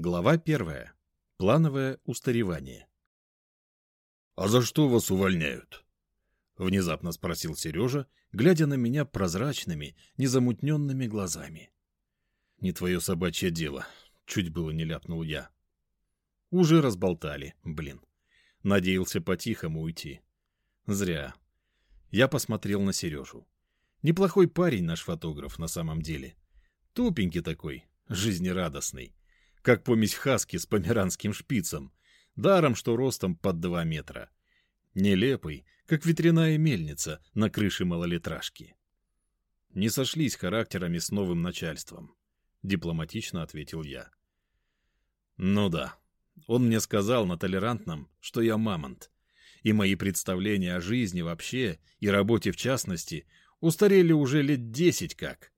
Глава первая. Плановое устаревание. «А за что вас увольняют?» — внезапно спросил Сережа, глядя на меня прозрачными, незамутненными глазами. «Не твое собачье дело», — чуть было не ляпнул я. Уже разболтали, блин. Надеялся по-тихому уйти. Зря. Я посмотрел на Сережу. Неплохой парень наш фотограф на самом деле. Тупенький такой, жизнерадостный. Как помесь хаски с померанским шпицем. Даром, что ростом под два метра. Нелепый, как ветряная мельница на крыше малолитражки. Не сошлись характерами с новым начальством. Дипломатично ответил я. Ну да, он мне сказал на толерантном, что я мамонт, и мои представления о жизни вообще и работе в частности устарели уже лет десять как.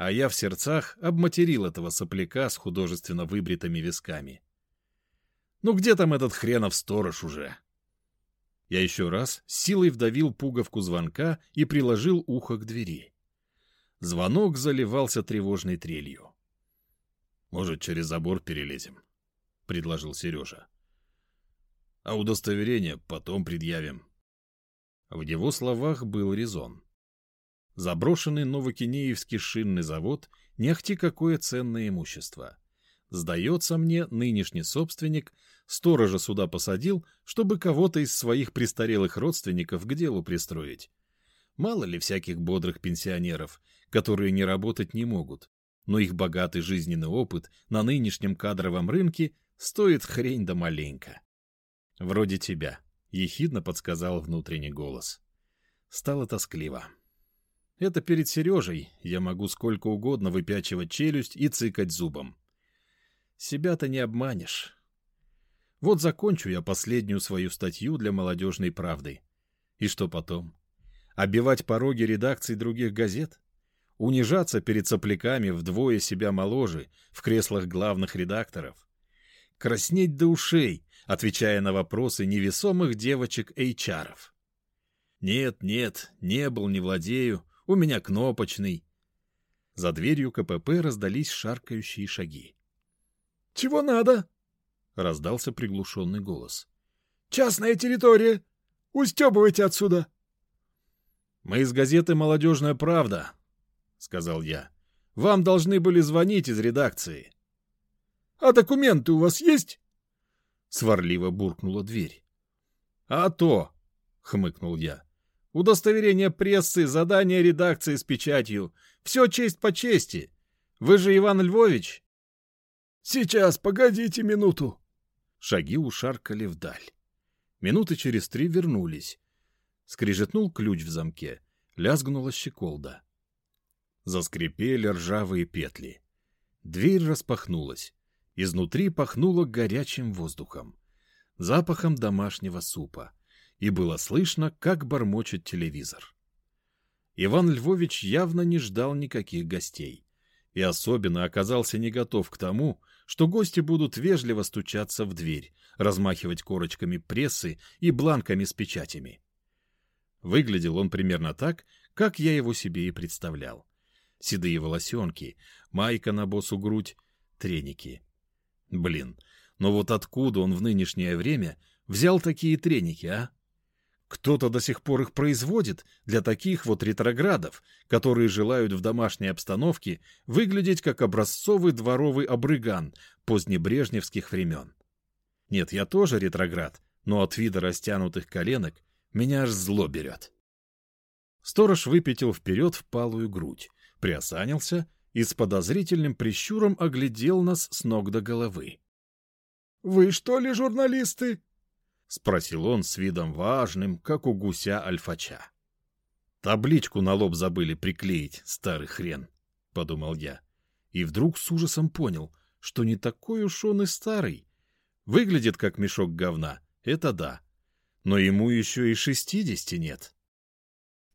А я в сердцах обматерил этого сопляка с художественно выбритыми висками. Ну где там этот хренов сторож уже? Я еще раз силой вдавил пуговку звонка и приложил ухо к двери. Звонок заливался тревожной трелью. «Может, через забор перелезем?» — предложил Сережа. «А удостоверение потом предъявим». В его словах был резон. Заброшенный Новокинеевский шинный завод не ахти какое ценное имущество. Сдается мне, нынешний собственник сторожа сюда посадил, чтобы кого-то из своих престарелых родственников к делу пристроить. Мало ли всяких бодрых пенсионеров, которые не работать не могут, но их богатый жизненный опыт на нынешнем кадровом рынке стоит хрень да маленько. Вроде тебя, — ехидно подсказал внутренний голос. Стало тоскливо. Это перед Сережей я могу сколько угодно выпячивать челюсть и цыкать зубом. Себя-то не обманешь. Вот закончу я последнюю свою статью для молодежной правды. И что потом? Обивать пороги редакций других газет? Унижаться перед сопляками вдвое себя моложе в креслах главных редакторов? Краснеть до ушей, отвечая на вопросы невесомых девочек-эйчаров? Нет, нет, не был, не владею, у меня кнопочный. За дверью КПП раздались шаркающие шаги. — Чего надо? — раздался приглушенный голос. — Частная территория. Устебывайте отсюда. — Мы из газеты «Молодежная правда», — сказал я. — Вам должны были звонить из редакции. — А документы у вас есть? — сварливо буркнула дверь. — А то, — хмыкнул я. Удостоверение прессы, задание редакции с печатью. Все честь по чести. Вы же Иван Львович? Сейчас, погодите минуту. Шаги ушаркали вдаль. Минуты через три вернулись. Скрижетнул ключ в замке. Лязгнула щеколда. Заскрипели ржавые петли. Дверь распахнулась. Изнутри пахнуло горячим воздухом. Запахом домашнего супа и было слышно, как бормочет телевизор. Иван Львович явно не ждал никаких гостей и особенно оказался не готов к тому, что гости будут вежливо стучаться в дверь, размахивать корочками прессы и бланками с печатями. Выглядел он примерно так, как я его себе и представлял. Седые волосенки, майка на босу грудь, треники. Блин, но вот откуда он в нынешнее время взял такие треники, а? Кто-то до сих пор их производит для таких вот ретроградов, которые желают в домашней обстановке выглядеть как образцовый дворовый обрыган позднебрежневских времен. Нет, я тоже ретроград, но от вида растянутых коленок меня аж зло берет. Сторож выпятил вперед впалую грудь, приосанился и с подозрительным прищуром оглядел нас с ног до головы. — Вы что ли журналисты? — спросил он с видом важным, как у гуся альфача. «Табличку на лоб забыли приклеить, старый хрен», — подумал я. И вдруг с ужасом понял, что не такой уж он и старый. Выглядит как мешок говна, это да. Но ему еще и шестидесяти нет.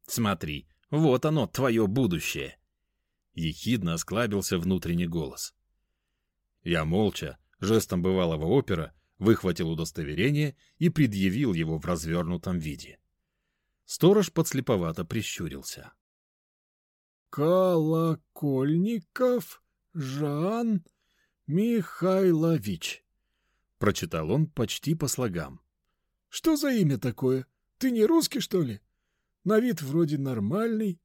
«Смотри, вот оно, твое будущее!» Ехидно осклабился внутренний голос. Я молча, жестом бывалого опера, выхватил удостоверение и предъявил его в развернутом виде. Сторож подслеповато прищурился. — Колокольников Жан Михайлович. Прочитал он почти по слогам. Что за имя такое? Ты не русский, что ли? На вид вроде нормальный.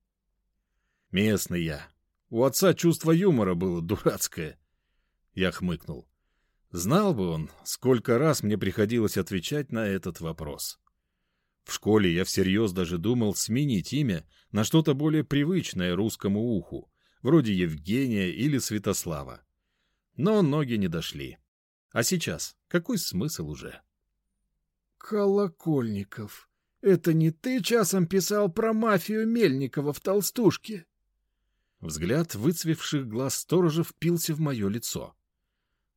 Местный я. У отца чувство юмора было дурацкое. Я хмыкнул. Знал бы он, сколько раз мне приходилось отвечать на этот вопрос. В школе я всерьез даже думал сменить имя на что-то более привычное русскому уху, вроде Евгения или Святослава. Но ноги не дошли. А сейчас какой смысл уже? Колокольников, это не ты часом писал про мафию Мельникова в толстушке? Взгляд выцвевших глаз сторожа впился в мое лицо.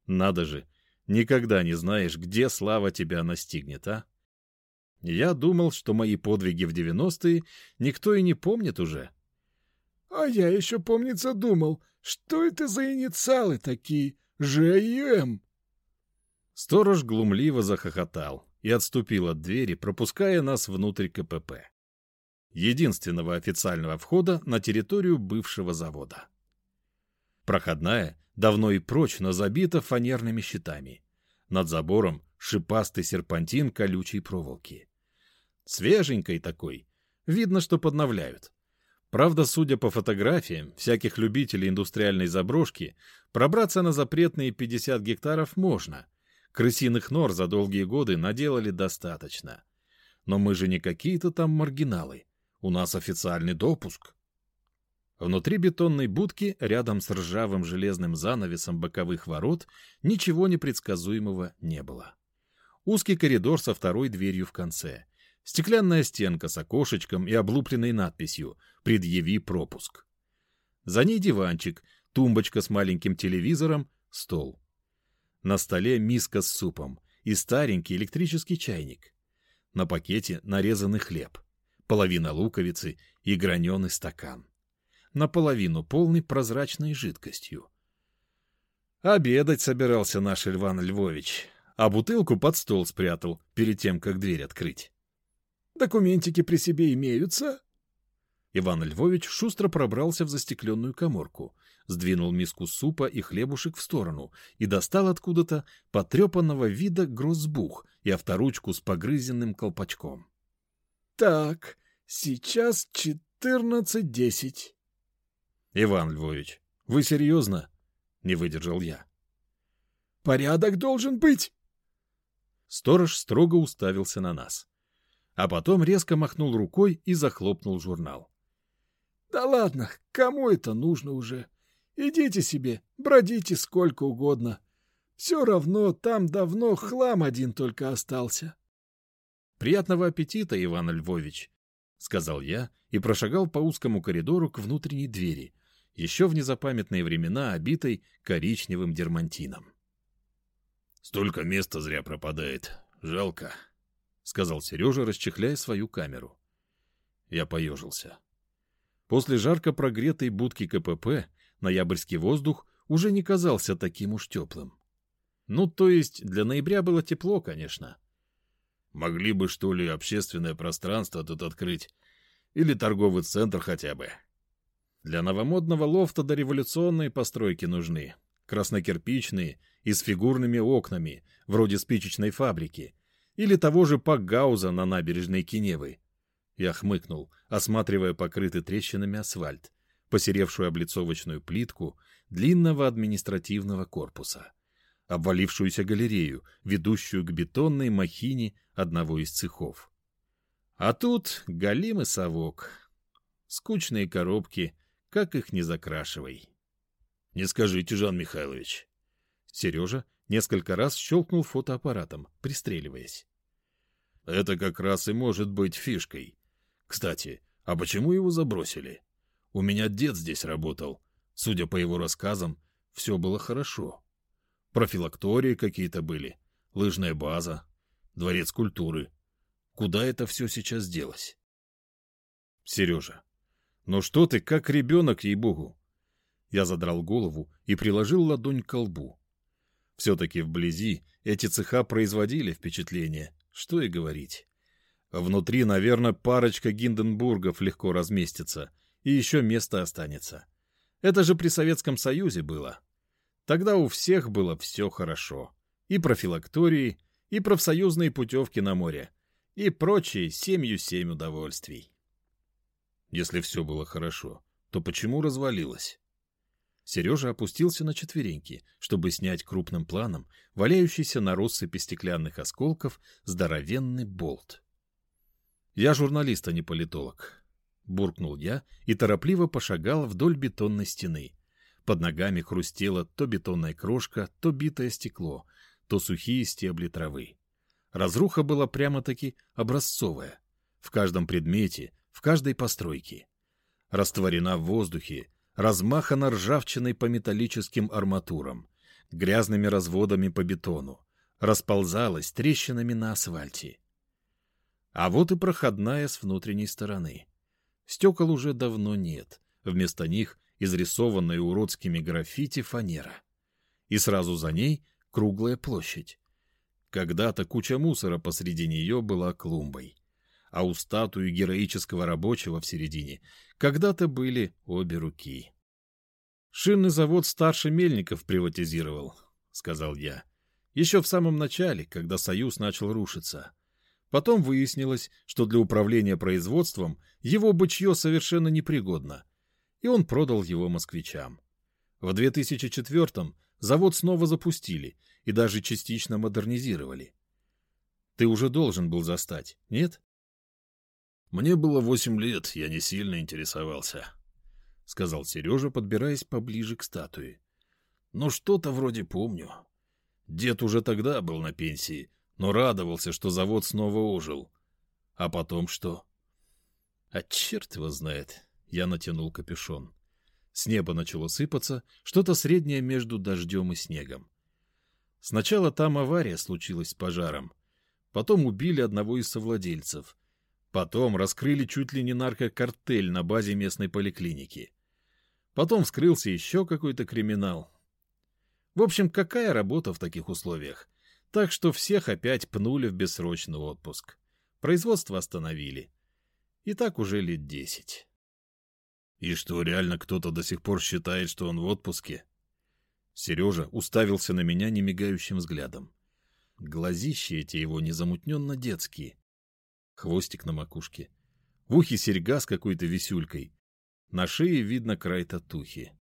Надо же, никогда не знаешь, где слава тебя настигнет, а? Я думал, что мои подвиги в девяностые никто и не помнит уже. А я еще, помнится, думал, что это за инициалы такие, Ж и М. Сторож глумливо захохотал и отступил от двери, пропуская нас внутрь КПП. Единственного официального входа на территорию бывшего завода. Проходная давно и прочно забита фанерными щитами. Над забором шипастый серпантин колючей проволоки. Свеженькой такой. Видно, что подновляют. Правда, судя по фотографиям всяких любителей индустриальной заброшки, пробраться на запретные 50 гектаров можно. Крысиных нор за долгие годы наделали достаточно. Но мы же не какие-то там маргиналы. У нас официальный допуск. Внутри бетонной будки, рядом с ржавым железным занавесом боковых ворот, ничего непредсказуемого не было. Узкий коридор со второй дверью в конце. Стеклянная стенка с окошечком и облупленной надписью «Предъяви пропуск». За ней диванчик, тумбочка с маленьким телевизором, стол. На столе миска с супом и старенький электрический чайник. На пакете нарезанный хлеб, половина луковицы и граненый стакан. Наполовину полный прозрачной жидкостью. Обедать собирался наш Иван Львович, а бутылку под стол спрятал перед тем, как дверь открыть. Документики при себе имеются?» Иван Львович шустро пробрался в застекленную коморку, сдвинул миску супа и хлебушек в сторону и достал откуда-то потрепанного вида грозбух и авторучку с погрызенным колпачком. «Так, сейчас четырнадцать десять». «Иван Львович, вы серьезно?» — не выдержал я. «Порядок должен быть!» Сторож строго уставился на нас а потом резко махнул рукой и захлопнул журнал. «Да ладно, кому это нужно уже? Идите себе, бродите сколько угодно. Все равно там давно хлам один только остался». «Приятного аппетита, Иван Львович», — сказал я и прошагал по узкому коридору к внутренней двери, еще в незапамятные времена обитой коричневым дермантином. «Столько места зря пропадает. Жалко», — сказал Сережа, расчехляя свою камеру. Я поежился. После жарко прогретой будки КПП ноябрьский воздух уже не казался таким уж теплым. Ну, то есть для ноября было тепло, конечно. Могли бы, что ли, общественное пространство тут открыть. Или торговый центр хотя бы. Для новомодного лофта дореволюционные постройки нужны. Краснокирпичные и с фигурными окнами, вроде спичечной фабрики, или того же Пакгауза на набережной Киневы. Я хмыкнул, осматривая покрытый трещинами асфальт, посеревшую облицовочную плитку длинного административного корпуса, обвалившуюся галерею, ведущую к бетонной махине одного из цехов. А тут галимый совок. Скучные коробки, как их не закрашивай. — Не скажите, Жан Михайлович. Сережа Несколько раз щелкнул фотоаппаратом, пристреливаясь. Это как раз и может быть фишкой. Кстати, а почему его забросили? У меня дед здесь работал. Судя по его рассказам, все было хорошо. Профилактории какие-то были, лыжная база, дворец культуры. Куда это все сейчас делось? Сережа, ну что ты, как ребенок, ей-богу? Я задрал голову и приложил ладонь к колбу. Все-таки вблизи эти цеха производили впечатление, что и говорить. Внутри, наверное, парочка Гинденбургов легко разместится, и еще место останется. Это же при Советском Союзе было. Тогда у всех было все хорошо. И профилактории, и профсоюзные путевки на море, и прочие семью семь удовольствий. Если все было хорошо, то почему развалилось? Сережа опустился на четвереньки, чтобы снять крупным планом валяющийся на россыпи стеклянных осколков здоровенный болт. «Я журналист, а не политолог», — буркнул я и торопливо пошагал вдоль бетонной стены. Под ногами хрустела то бетонная крошка, то битое стекло, то сухие стебли травы. Разруха была прямо-таки образцовая. В каждом предмете, в каждой постройке. Растворена в воздухе, размахана ржавчиной по металлическим арматурам, грязными разводами по бетону, расползалась трещинами на асфальте. А вот и проходная с внутренней стороны. Стекол уже давно нет, вместо них изрисованная уродскими граффити фанера. И сразу за ней круглая площадь. Когда-то куча мусора посреди нее была клумбой а у статуи героического рабочего в середине когда-то были обе руки. «Шинный завод старше Мельников приватизировал», — сказал я. «Еще в самом начале, когда Союз начал рушиться. Потом выяснилось, что для управления производством его бычье совершенно непригодно, и он продал его москвичам. В 2004-м завод снова запустили и даже частично модернизировали. Ты уже должен был застать, нет? Мне было восемь лет, я не сильно интересовался, — сказал Сережа, подбираясь поближе к статуе. Но что-то вроде помню. Дед уже тогда был на пенсии, но радовался, что завод снова ожил. А потом что? А черт его знает. Я натянул капюшон. С неба начало сыпаться что-то среднее между дождем и снегом. Сначала там авария случилась с пожаром. Потом убили одного из совладельцев — Потом раскрыли чуть ли не наркокартель на базе местной поликлиники. Потом вскрылся еще какой-то криминал. В общем, какая работа в таких условиях? Так что всех опять пнули в бессрочный отпуск. Производство остановили. И так уже лет десять. И что, реально кто-то до сих пор считает, что он в отпуске? Сережа уставился на меня немигающим взглядом. Глазища эти его незамутненно детские хвостик на макушке. В ухе серьга с какой-то висюлькой. На шее видно край татухи.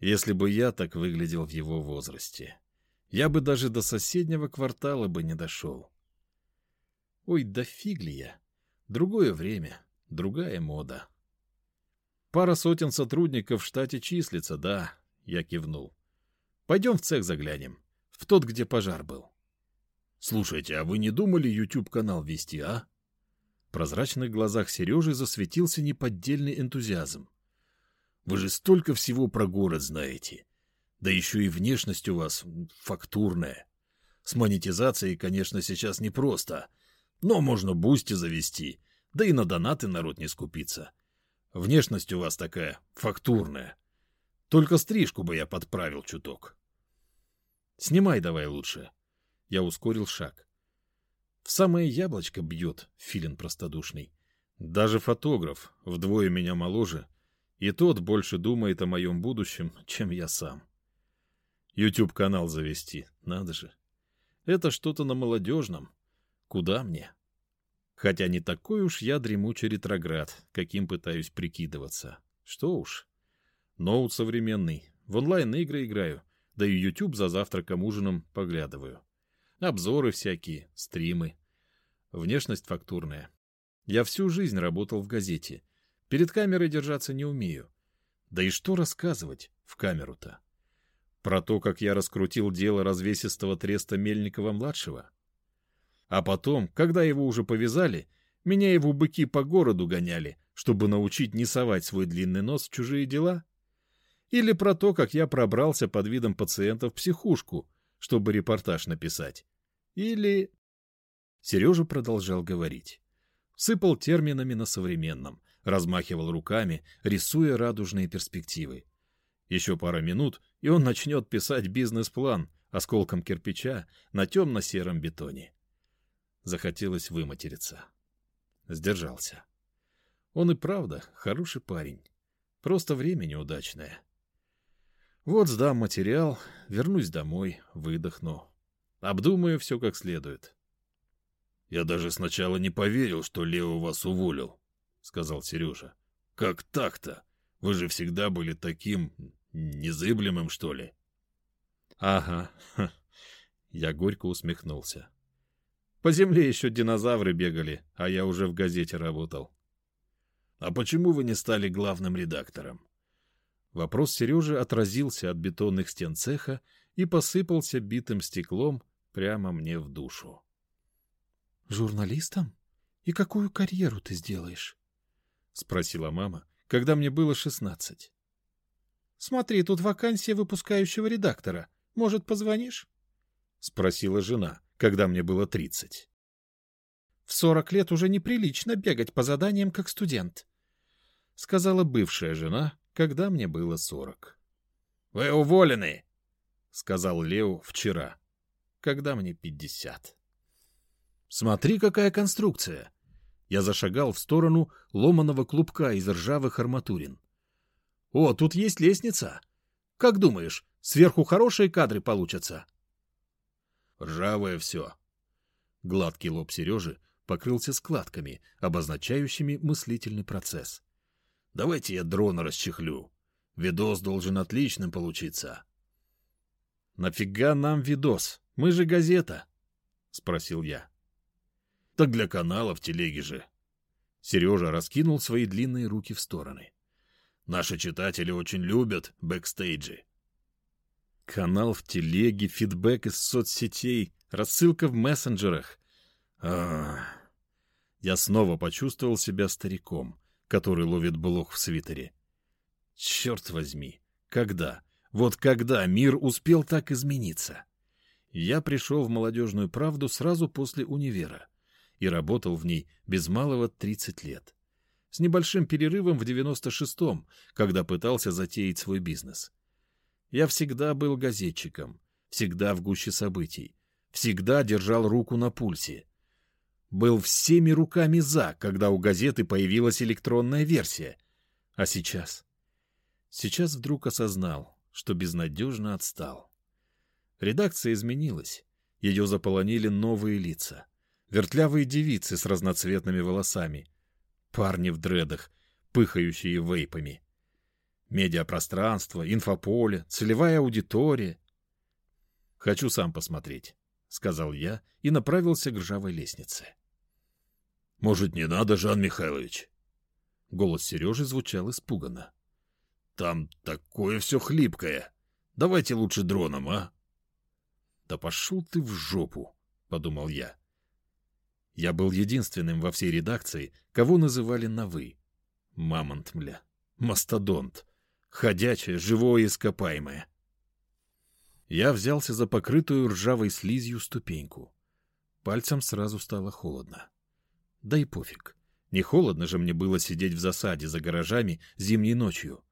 Если бы я так выглядел в его возрасте, я бы даже до соседнего квартала бы не дошел. Ой, да фиг ли я. Другое время, другая мода. Пара сотен сотрудников в штате числится, да, я кивнул. Пойдем в цех заглянем, в тот, где пожар был. Слушайте, а вы не думали YouTube-канал вести, а? Прозрачных глазах Сережи засветился неподдельный энтузиазм. «Вы же столько всего про город знаете. Да еще и внешность у вас фактурная. С монетизацией, конечно, сейчас непросто, но можно Boosty завести, да и на донаты народ не скупится. Внешность у вас такая фактурная. Только стрижку бы я подправил чуток». «Снимай давай лучше». Я ускорил шаг. В самое яблочко бьет, филин простодушный. Даже фотограф, вдвое меня моложе, и тот больше думает о моем будущем, чем я сам. YouTube-канал завести, надо же. Это что-то на молодежном. Куда мне? Хотя не такой уж я дремучий ретроград, каким пытаюсь прикидываться. Что уж. Ноут современный, в онлайн-игры играю, да и YouTube за завтраком ужином поглядываю. Обзоры всякие, стримы. Внешность фактурная. Я всю жизнь работал в газете. Перед камерой держаться не умею. Да и что рассказывать в камеру-то? Про то, как я раскрутил дело развесистого треста Мельникова-младшего? А потом, когда его уже повязали, меня его быки по городу гоняли, чтобы научить не совать свой длинный нос в чужие дела? Или про то, как я пробрался под видом пациента в психушку, чтобы репортаж написать? Или... Сережа продолжал говорить. Сыпал терминами на современном, размахивал руками, рисуя радужные перспективы. Еще пара минут, и он начнет писать бизнес-план осколком кирпича на темно-сером бетоне. Захотелось выматериться. Сдержался. Он и правда хороший парень. Просто время неудачное. Вот сдам материал, вернусь домой, выдохну. Обдумаю все как следует. Я даже сначала не поверил, что Лео вас уволил, сказал Сережа. Как так-то? Вы же всегда были таким незыблемым, что ли? Ага. Я горько усмехнулся. По земле еще динозавры бегали, а я уже в газете работал. А почему вы не стали главным редактором? Вопрос Сережи отразился от бетонных стен цеха и посыпался битым стеклом прямо мне в душу. «Журналистом? И какую карьеру ты сделаешь?» — спросила мама, когда мне было шестнадцать. «Смотри, тут вакансия выпускающего редактора. Может, позвонишь?» — спросила жена, когда мне было тридцать. «В сорок лет уже неприлично бегать по заданиям, как студент», — сказала бывшая жена, когда мне было сорок. «Вы уволены!» — сказал Лео вчера, когда мне пятьдесят. «Смотри, какая конструкция!» Я зашагал в сторону ломаного клубка из ржавых арматурин. «О, тут есть лестница! Как думаешь, сверху хорошие кадры получатся?» «Ржавое все!» Гладкий лоб Сережи покрылся складками, обозначающими мыслительный процесс. Давайте я дрона расчехлю. Видос должен отличным получиться. — Нафига нам видос? Мы же газета, — спросил я. — Так для канала в телеге же. Сережа раскинул свои длинные руки в стороны. Наши читатели очень любят бэкстейджи. Канал в телеге, фидбэк из соцсетей, рассылка в мессенджерах. А, Я снова почувствовал себя стариком, который ловит блох в свитере. Черт возьми, когда, вот когда мир успел так измениться? Я пришел в «Молодежную правду» сразу после универа и работал в ней без малого 30 лет. С небольшим перерывом в 96-м, когда пытался затеять свой бизнес. Я всегда был газетчиком, всегда в гуще событий, всегда держал руку на пульсе, был всеми руками «за», когда у газеты появилась электронная версия. А сейчас? Сейчас вдруг осознал, что безнадежно отстал. Редакция изменилась. Ее заполонили новые лица. Вертлявые девицы с разноцветными волосами. Парни в дредах, пыхающие вейпами. Медиапространство, инфополе, целевая аудитория. «Хочу сам посмотреть», — сказал я и направился к ржавой лестнице. Может, не надо, Жан Михайлович? Голос Сережи звучал испуганно. Там такое все хлипкое. Давайте лучше дроном, а? Да пошел ты в жопу, подумал я. Я был единственным во всей редакции, кого называли на «вы». Мамонт, мля, мастодонт, ходячее, живое ископаемое. Я взялся за покрытую ржавой слизью ступеньку. Пальцем сразу стало холодно. Да и пофиг. Не холодно же мне было сидеть в засаде за гаражами зимней ночью.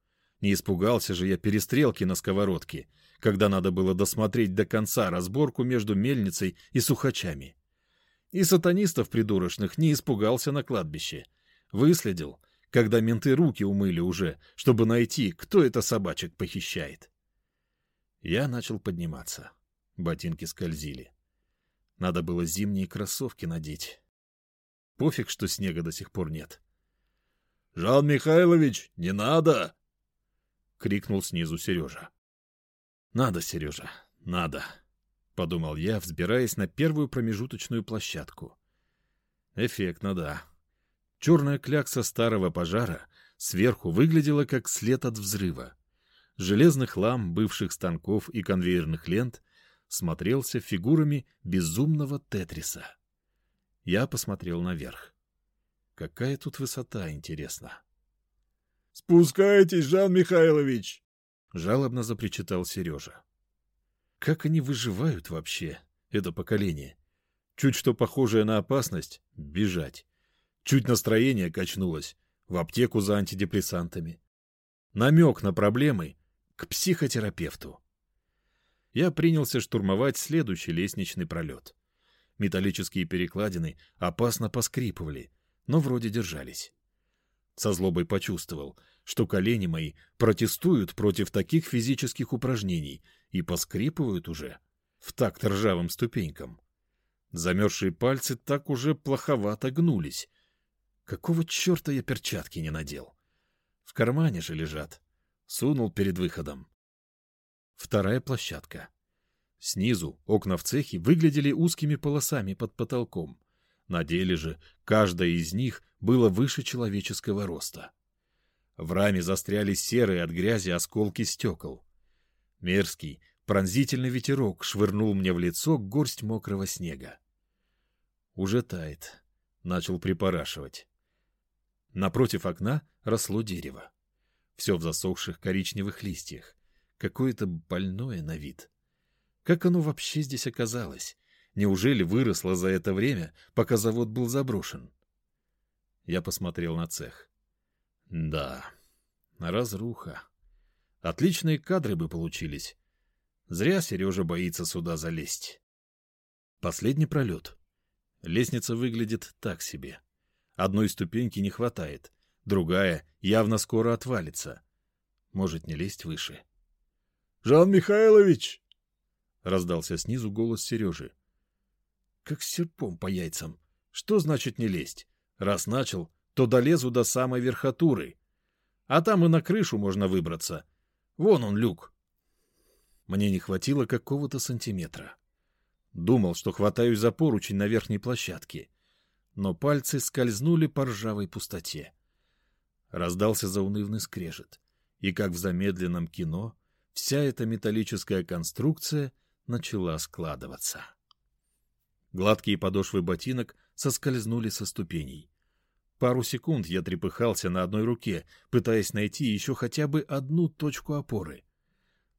Не испугался же я перестрелки на сковородке, когда надо было досмотреть до конца разборку между мельницей и сухачами. И сатанистов придурочных не испугался на кладбище. Выследил, когда менты руки умыли уже, чтобы найти, кто это собачек похищает. Я начал подниматься. Ботинки скользили. Надо было зимние кроссовки надеть. Пофиг, что снега до сих пор нет. — Жан Михайлович, не надо! — крикнул снизу Сережа. — Надо, Сережа, надо, — подумал я, взбираясь на первую промежуточную площадку. Эффектно, да. Черная клякса старого пожара сверху выглядела как след от взрыва. Железных лам, бывших станков и конвейерных лент смотрелся фигурами безумного тетриса. Я посмотрел наверх. Какая тут высота, интересно. — Спускайтесь, Жан Михайлович! — жалобно запричитал Сережа. Как они выживают вообще, это поколение? Чуть что похожее на опасность — бежать. Чуть настроение качнулось — в аптеку за антидепрессантами. Намек на проблемы — к психотерапевту. Я принялся штурмовать следующий лестничный пролет. Металлические перекладины опасно поскрипывали, но вроде держались. Со злобой почувствовал, что колени мои протестуют против таких физических упражнений и поскрипывают уже в такт ржавым ступенькам. Замерзшие пальцы так уже плоховато гнулись. Какого черта я перчатки не надел? В кармане же лежат. Сунул перед выходом. Вторая площадка. Снизу окна в цехе выглядели узкими полосами под потолком. На деле же каждая из них было выше человеческого роста. В раме застряли серые от грязи осколки стекол. Мерзкий, пронзительный ветерок швырнул мне в лицо горсть мокрого снега. Уже тает. Начал припорашивать. Напротив окна росло дерево. Все в засохших коричневых листьях. Какое-то больное на вид. Как оно вообще здесь оказалось? Неужели выросло за это время, пока завод был заброшен? Я посмотрел на цех. Да, разруха. Отличные кадры бы получились. Зря Сережа боится сюда залезть. Последний пролет. Лестница выглядит так себе. Одной ступеньки не хватает, другая явно скоро отвалится. Может не лезть выше. — Жан Михайлович! — раздался снизу голос Сережи. — Как серпом по яйцам. Что значит не лезть? Раз начал, то долезу до самой верхотуры. А там и на крышу можно выбраться. Вон он, люк. Мне не хватило какого-то сантиметра. Думал, что хватаюсь за поручень на верхней площадке. Но пальцы скользнули по ржавой пустоте. Раздался заунывный скрежет. И как в замедленном кино, вся эта металлическая конструкция начала складываться. Гладкие подошвы ботинок соскользнули со ступеней. Пару секунд я трепыхался на одной руке, пытаясь найти еще хотя бы одну точку опоры.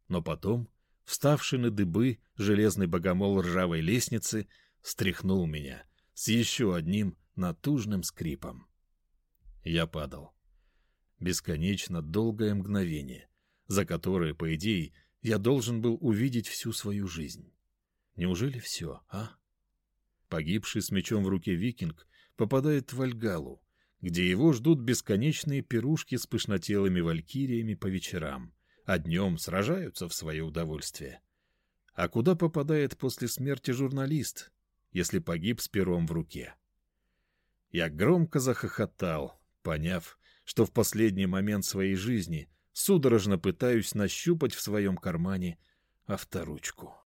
Но потом Вставший на дыбы железный богомол ржавой лестницы стряхнул меня с еще одним натужным скрипом. Я падал. Бесконечно долгое мгновение, за которое, по идее, я должен был увидеть всю свою жизнь. Неужели все, а? Погибший с мечом в руке викинг попадает в Вальгалу, где его ждут бесконечные пирушки с пышнотелыми валькириями по вечерам, а днем сражаются в свое удовольствие. А куда попадает после смерти журналист, если погиб с пером в руке? Я громко захохотал, поняв, что в последний момент своей жизни судорожно пытаюсь нащупать в своем кармане авторучку.